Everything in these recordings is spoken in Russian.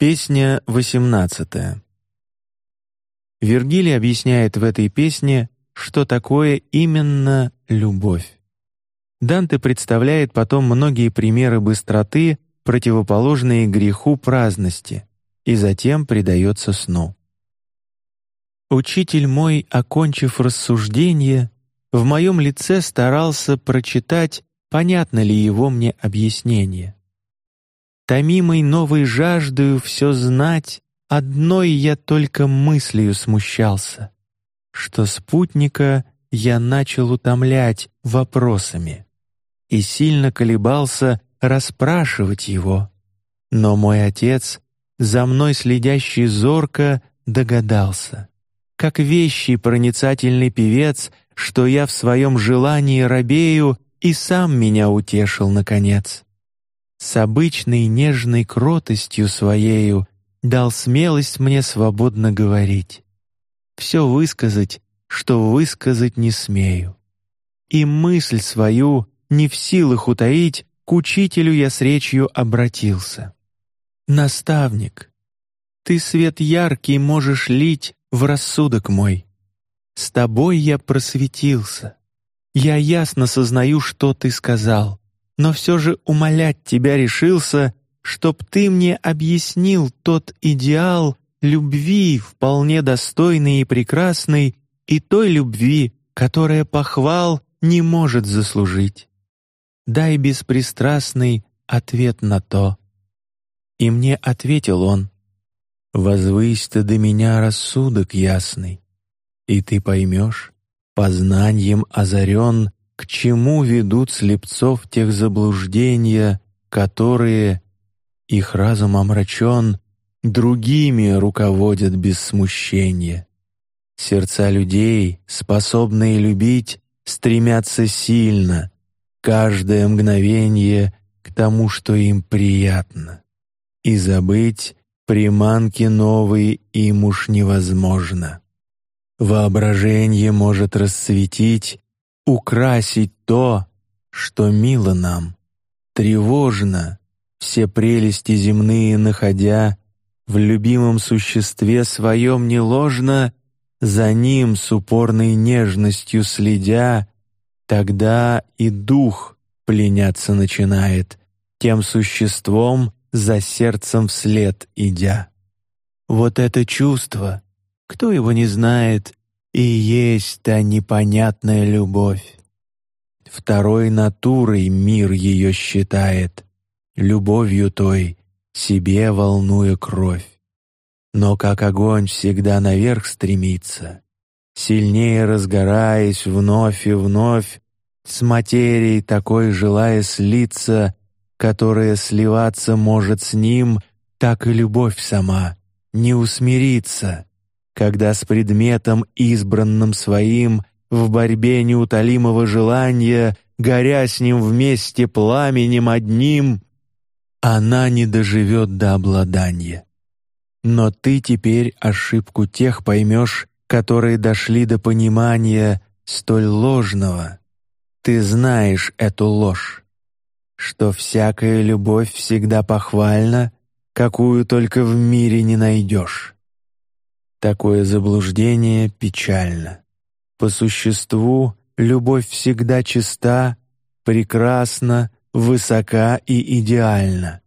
Песня восемнадцатая. Вергилий объясняет в этой песне, что такое именно любовь. Данте представляет потом многие примеры быстроты, противоположные греху праздности, и затем предается сну. Учитель мой, окончив рассуждение, в моем лице старался прочитать, понятно ли его мне объяснение. Томимый новой жаждою все знать, одной я только мыслью смущался, что спутника я начал утомлять вопросами и сильно колебался расспрашивать его. Но мой отец, за мной следящий зорко, догадался, как вещий проницательный певец, что я в своем желании робею и сам меня утешил наконец с обычной нежной кротостью своею дал смелость мне свободно говорить, все высказать, что высказать не смею, и мысль свою не в силах утаить, к учителю я с речью обратился. Наставник, ты свет яркий можешь лить в рассудок мой. С тобой я просветился. Я ясно сознаю, что ты сказал но все же умолять тебя решился, чтоб ты мне объяснил тот идеал любви вполне достойный и прекрасный, и той любви, которая похвал не может заслужить. Дай беспристрастный ответ на то. И мне ответил он: Возвысь ты до меня рассудок ясный, и ты поймешь, познанием озарен к чему ведут слепцов тех заблуждения, которые их разум омрачен, другими руководят без смущения. Сердца людей, способные любить, стремятся сильно, каждое мгновение к тому, что им приятно, и забыть приманки новые им уж невозможно. Воображение может расцветить украсить то, что мило нам, тревожно, все прелести земные находя, в любимом существе своем не ложно, за ним с упорной нежностью следя, тогда и дух пленяться начинает, тем существом за сердцем вслед идя. Вот это чувство, кто его не знает, и есть та непонятная любовь. Второй натурой мир ее считает, любовью той себе волнуя кровь. Но как огонь всегда наверх стремится, сильнее разгораясь вновь и вновь, с материей такой желая слиться, которая сливаться может с ним, так и любовь сама не усмирится когда с предметом избранным своим в борьбе неутолимого желания, горя с ним вместе пламенем одним, она не доживет до обладания. Но ты теперь ошибку тех поймешь, которые дошли до понимания столь ложного. Ты знаешь эту ложь, что всякая любовь всегда похвальна, какую только в мире не найдешь. Такое заблуждение печально. По существу любовь всегда чиста, прекрасна, высока и идеальна.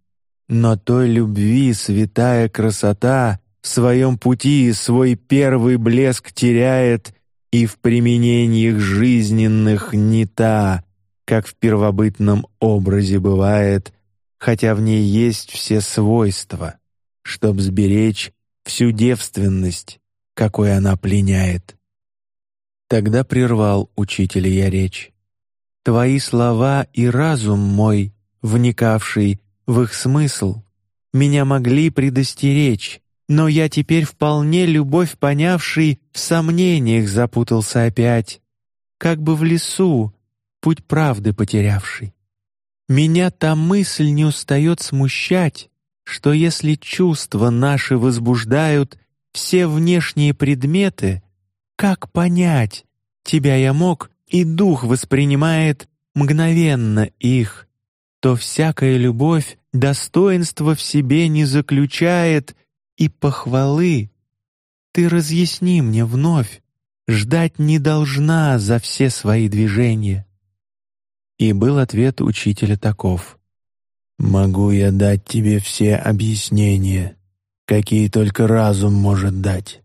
Но той любви святая красота в своем пути свой первый блеск теряет и в применениях жизненных не та, как в первобытном образе бывает, хотя в ней есть все свойства, чтоб сберечь всю девственность, какой она пленяет. Тогда прервал учителя я речь. Твои слова и разум мой, вникавший в их смысл, меня могли предостеречь, но я теперь вполне любовь понявший в сомнениях запутался опять, как бы в лесу путь правды потерявший. Меня та мысль не устает смущать, что если чувства наши возбуждают все внешние предметы, как понять, тебя я мог, и дух воспринимает мгновенно их, то всякая любовь достоинства в себе не заключает и похвалы. Ты разъясни мне вновь, ждать не должна за все свои движения. И был ответ учителя таков: Могу я дать тебе все объяснения, какие только разум может дать.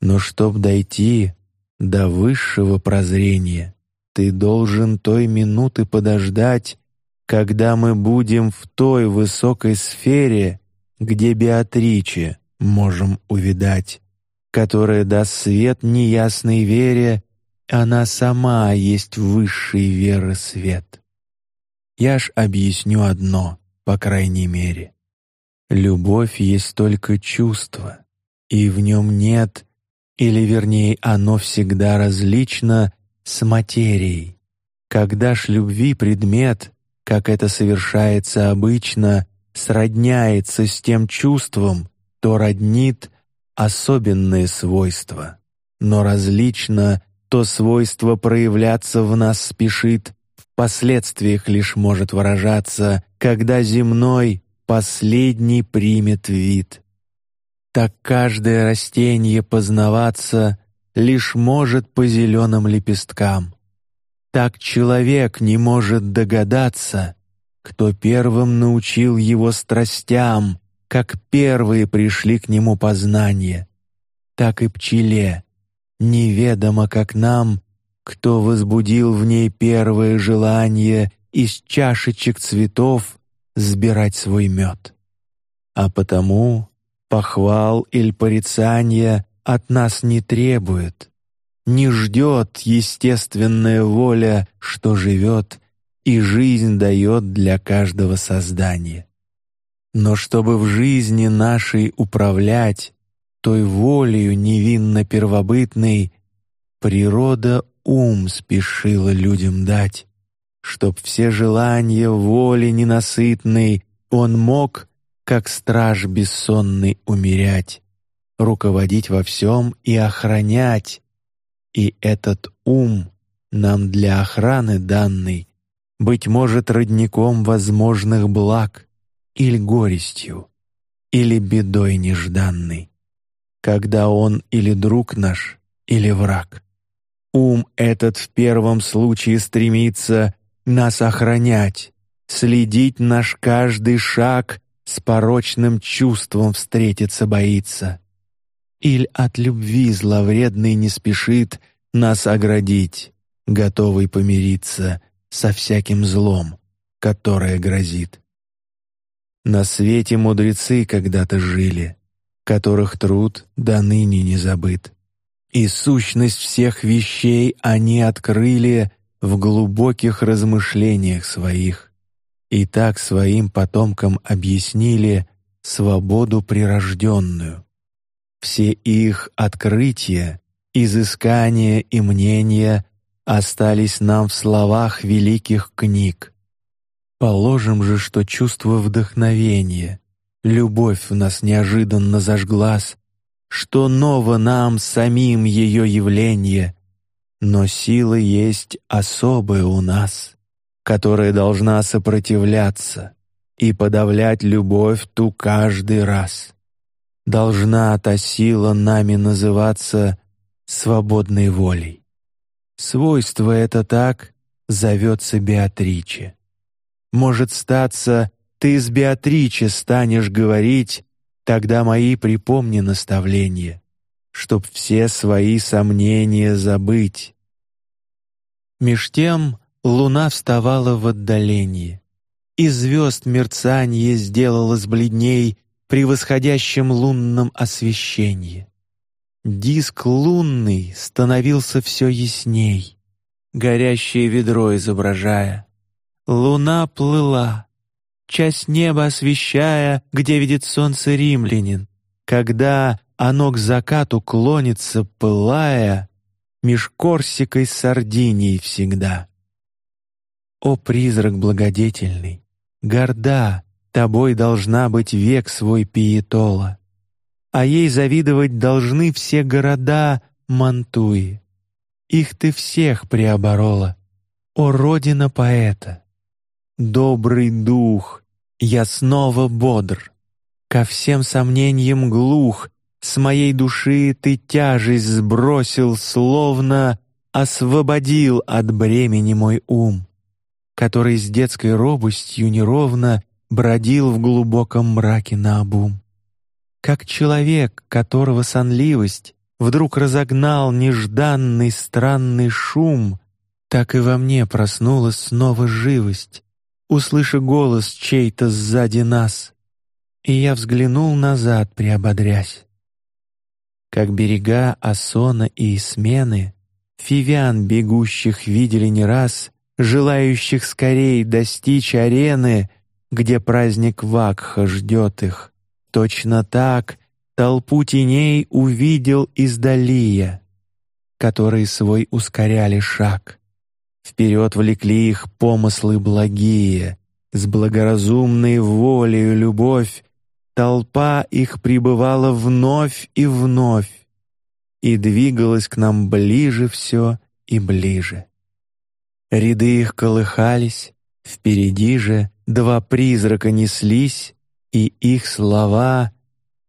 Но чтоб дойти до высшего прозрения, ты должен той минуты подождать, когда мы будем в той высокой сфере, где Беатриче можем увидать, которая даст свет неясной вере, она сама есть высший веры свет. Я ж объясню одно, по крайней мере. Любовь есть только чувство, и в нем нет, или вернее, оно всегда различно с материей. Когда ж любви предмет, как это совершается обычно, сродняется с тем чувством, то роднит особенные свойства, но различно то свойство проявляться в нас спешит, последствиях лишь может выражаться, когда земной последний примет вид. Так каждое растение познаваться лишь может по зеленым лепесткам. Так человек не может догадаться, кто первым научил его страстям, как первые пришли к нему познания, так и пчеле неведомо как нам, кто возбудил в ней первое желание из чашечек цветов сбирать свой мед. А потому похвал или порицания от нас не требует, не ждет естественная воля, что живет и жизнь дает для каждого создания. Но чтобы в жизни нашей управлять, той волею невинно первобытной природа ум спешила людям дать, чтоб все желания воли ненасытной он мог, как страж бессонный, умерять, руководить во всем и охранять. И этот ум нам для охраны данный, быть может родником возможных благ или горестью, или бедой нежданной когда он или друг наш, или враг. Ум этот в первом случае стремится нас охранять, следить наш каждый шаг, с порочным чувством встретиться боится. Иль от любви зловредный не спешит нас оградить, готовый помириться со всяким злом, которое грозит. На свете мудрецы когда-то жили, которых труд до ныне не забыт. И сущность всех вещей они открыли в глубоких размышлениях своих, и так своим потомкам объяснили свободу прирожденную. Все их открытия, изыскания и мнения остались нам в словах великих книг. Положим же, что чувство вдохновения, Любовь в нас неожиданно зажглась, что ново нам самим ее явление, но сила есть особая у нас, которая должна сопротивляться и подавлять любовь ту каждый раз. Должна та сила нами называться свободной волей. Свойство это так зовется Беатриче. Может статься ты с Беатриче станешь говорить, тогда мои припомни наставления, чтоб все свои сомнения забыть. Меж тем луна вставала в отдалении, и звезд мерцание сделалось бледней при восходящем лунном освещении. Диск лунный становился все ясней, горящее ведро изображая. Луна плыла, часть неба освещая, где видит солнце римлянин, когда оно к закату клонится, пылая, меж Корсикой Сардинией всегда. О призрак благодетельный, горда, тобой должна быть век свой пиетола, а ей завидовать должны все города Мантуи. Их ты всех приоборола, о родина поэта. Добрый дух, я снова бодр. Ко всем сомнениям глух, с моей души ты тяжесть сбросил, словно освободил от бремени мой ум, который с детской робостью неровно бродил в глубоком мраке на обум. Как человек, которого сонливость вдруг разогнал нежданный странный шум, так и во мне проснулась снова живость, услыша голос чей-то сзади нас, и я взглянул назад, приободрясь. Как берега Асона и Смены, фивян бегущих видели не раз, желающих скорей достичь арены, где праздник Вакха ждет их. Точно так толпу теней увидел издалия, которые свой ускоряли шаг. Вперед влекли их помыслы благие, с благоразумной волею любовь толпа их прибывала вновь и вновь и двигалась к нам ближе все и ближе. Ряды их колыхались, впереди же два призрака неслись, и их слова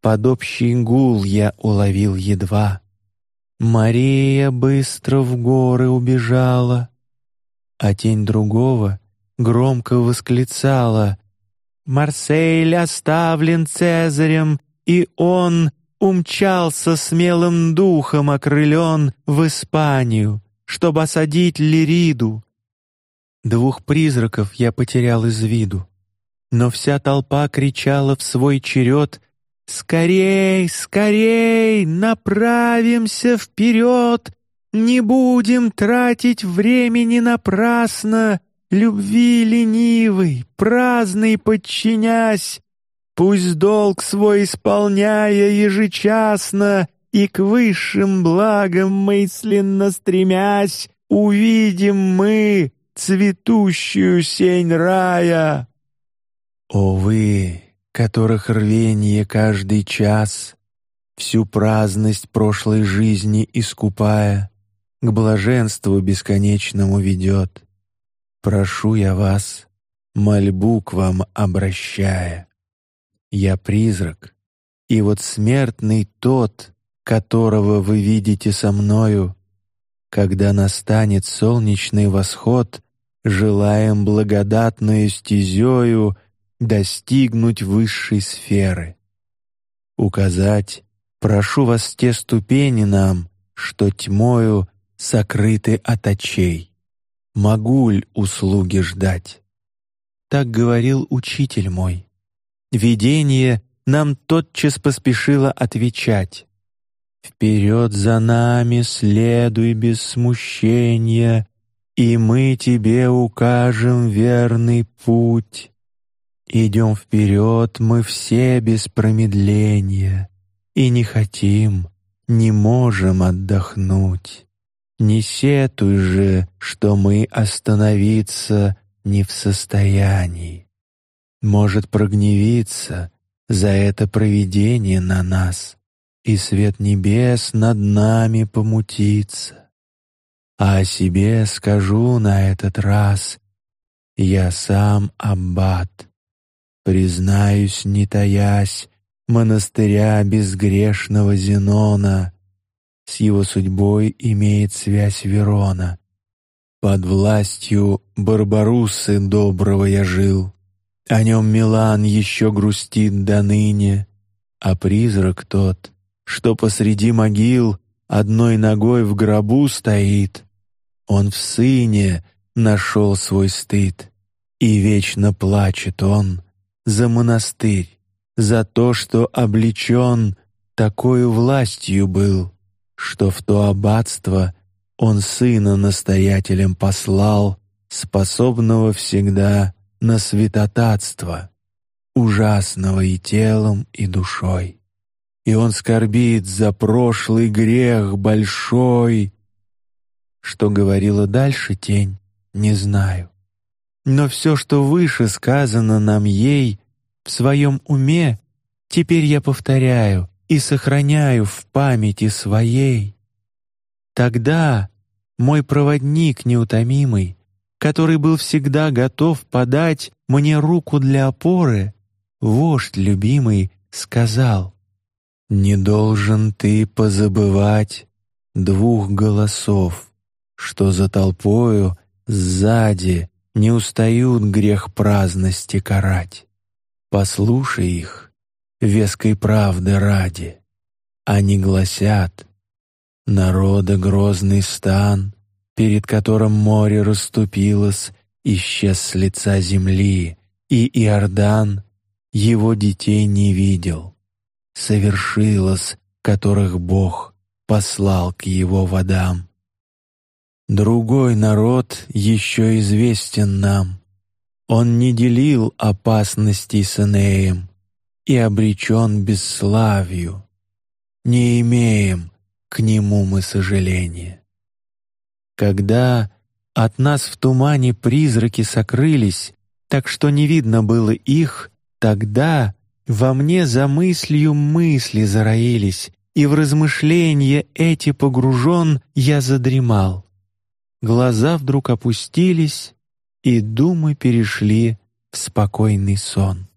под общий гул я уловил едва. Мария быстро в горы убежала, а тень другого громко восклицала: Марсель оставлен Цезарем, и он умчался смелым духом окрылен в Испанию, чтобы осадить Лириду. Двух призраков я потерял из виду, но вся толпа кричала в свой черед: "Скорей, скорей, направимся вперед! Не будем тратить времени напрасно!" любви ленивый, праздный подчинясь, пусть долг свой исполняя ежечасно и к высшим благам мысленно стремясь, увидим мы цветущую сень рая. О вы, которых рвение каждый час, всю праздность прошлой жизни искупая, к блаженству бесконечному ведет прошу я вас, мольбу к вам обращая. Я призрак, и вот смертный тот, которого вы видите со мною, когда настанет солнечный восход, желаем благодатную стезею достигнуть высшей сферы. Указать, прошу вас те ступени нам, что тьмою сокрыты от очей могу ль услуги ждать? Так говорил учитель мой. Видение нам тотчас поспешило отвечать. Вперед за нами следуй без смущения, и мы тебе укажем верный путь. Идем вперед мы все без промедления, и не хотим, не можем отдохнуть. Не сетуй же, что мы остановиться не в состоянии. Может прогневиться за это провидение на нас, и свет небес над нами помутится. А о себе скажу на этот раз: я сам аббат, признаюсь, не таясь, монастыря безгрешного Зенона с его судьбой имеет связь Верона. Под властью Барбаруссы доброго я жил, о нем Милан еще грустит до ныне, а призрак тот, что посреди могил одной ногой в гробу стоит, он в сыне нашел свой стыд, и вечно плачет он за монастырь, за то, что облечен такой властью был что в то аббатство он сына настоятелем послал, способного всегда на святотатство, ужасного и телом, и душой. И он скорбит за прошлый грех большой. Что говорила дальше тень, не знаю. Но все, что выше сказано нам ей в своем уме, теперь я повторяю, и сохраняю в памяти своей. Тогда мой проводник неутомимый который был всегда готов подать мне руку для опоры, вождь любимый сказал: "Не должен ты позабывать двух голосов, что за толпою сзади не устают грех праздности карать. Послушай их, веской правды ради. Они гласят: народа грозный стан, перед которым море расступилось, исчез с лица земли, и Иордан его детей не видел. Совершилось, которых Бог послал к его водам. Другой народ еще известен нам. Он не делил опасностей с Энеем и обречен бесславию. Не имеем к нему мы сожаления. Когда от нас в тумане призраки сокрылись, так что не видно было их, тогда во мне за мыслью мысли зароились, и в размышления эти погружен я задремал. Глаза вдруг опустились, и думы перешли в спокойный сон.